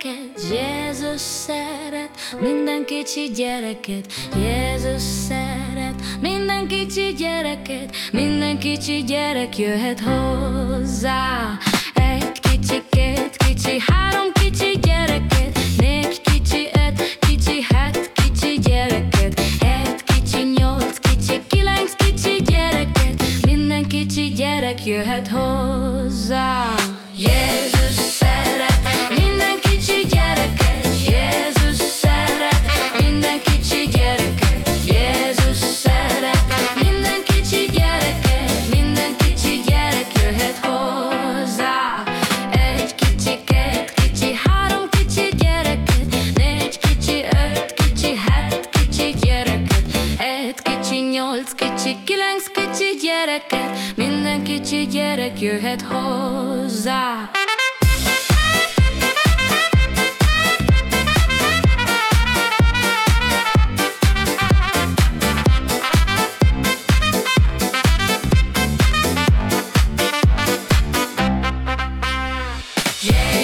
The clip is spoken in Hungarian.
gyereket, Jézus szeret, minden kicsi gyereket, Jézus szeret, minden kicsi gyereket, minden kicsi gyerek jöhet hozzá. Egy kicsi, két kicsi, három kicsi gyereket, négy kicsi, öt kicsi, hat kicsi gyereket, egy kicsi, nyolc kicsi, kilenc kicsi gyereket, minden kicsi gyerek jöhet hozzá. kicsi, kilenc kicsi gyereket, minden kicsi gyerek jöhet hozzá. Yeah.